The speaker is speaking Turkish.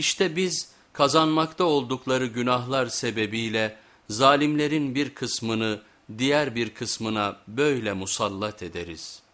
İşte biz kazanmakta oldukları günahlar sebebiyle zalimlerin bir kısmını diğer bir kısmına böyle musallat ederiz.''